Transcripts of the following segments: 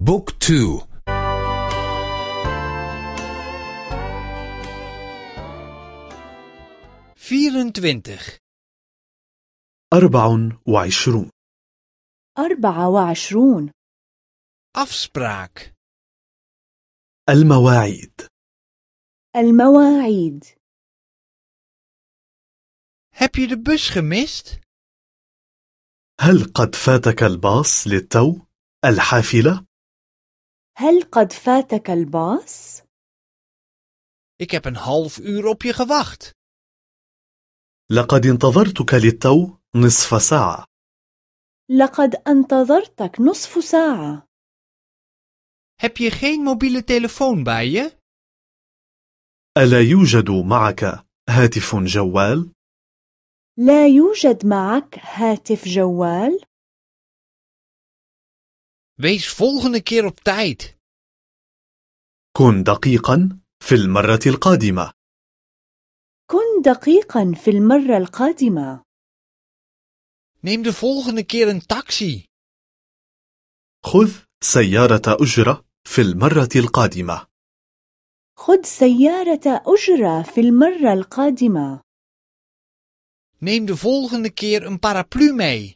بوك تو. vierentwintig أربع وعشرون. أربعة وعشرون. afspraak المواعيد. المواعيد. Heb je de bus gemist? هل قد فاتك الباص للتو؟ الحافلة؟ هل قد فاتك الباص؟ ik heb een half uur op je gewacht لقد انتظرتك للتو نصف ساعة لقد انتظرتك نصف ساعة heb je geen mobiele telefoon bij je ألا يوجد معك هاتف جوال؟ لا يوجد معك هاتف جوال؟ Wees volgende keer op tijd. كن دقيقا في المرة القادمة. كن دقيقا في المرة القادمة. Neem de volgende keer een taxi. خذ سيارة أجرة في المرة القادمة. خذ سيارة أجرة في المرة القادمة. Neem de volgende keer een paraplu mee.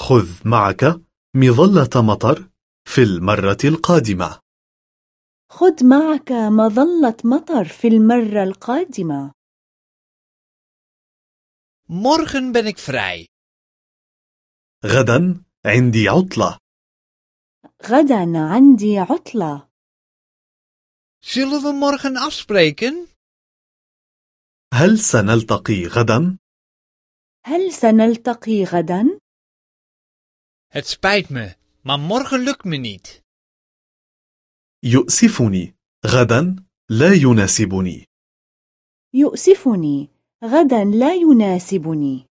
خذ معك مظلة مطر في المرة القادمة. خذ معك مظلة مطر في المرة القادمة. Morgen ben ik vrij. غدا عندي عطلة. غدا عندي عطلة. Zullen we morgen afspreken? هل سنلتقي غدا؟ هل سنلتقي غدا؟ Het spijt me maar morgen lukt me niet. يؤسفني. غدا لا يناسبني. يؤسفني. غدا لا يناسبني.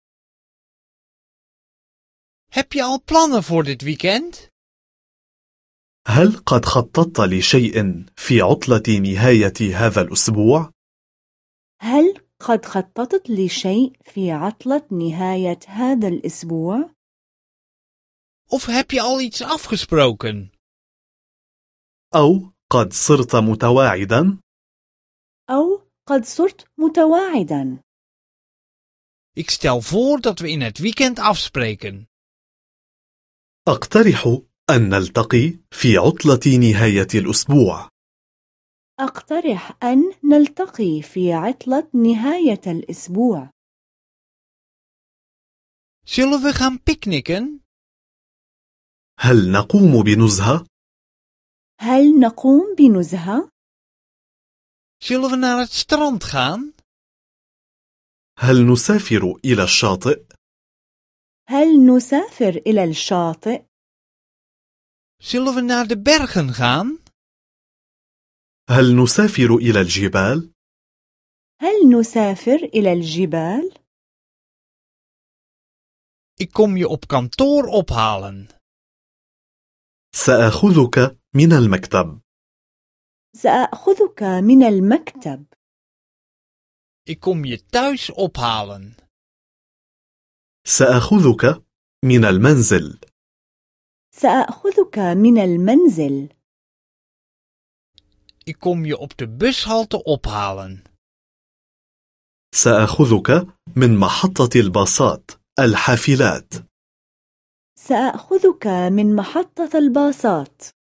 Heb je al plannen voor dit weekend? هل قد خططت لشيء في عطلة نهاية هذا الأسبوع؟ هل قد خططت لشيء في عطلة نهاية هذا الأسبوع؟ Of heb je al iets afgesproken? أو قد صرت متواعدا؟ أو قد صرت متواعدا. Ik stel voor dat we in het weekend afspreken. أقترح أن نلتقي في عطلة نهاية الأسبوع. أقترح أن نلتقي في عطلة نهاية الأسبوع. Zullen we gaan picknicken? هل نقوم بنزهة؟ هل نقوم بنزهة؟ zullen we naar het strand gaan هل نسافر إلى الشاطئ؟ هل نسافر إلى الشاطئ؟ zullen we naar de bergen gaan هل نسافر إلى الجبال؟ هل نسافر إلى الجبال؟ ik kom je op kantoor ophalen سآخذك من المكتب. سأخذك من المكتب. Ik kom je thuis ophalen. سآخذك من المنزل. سأخذك من المنزل. Ik kom je op de bushalte ophalen. سآخذك من محطة الباصات الحافلات. سأخذك من محطة الباصات.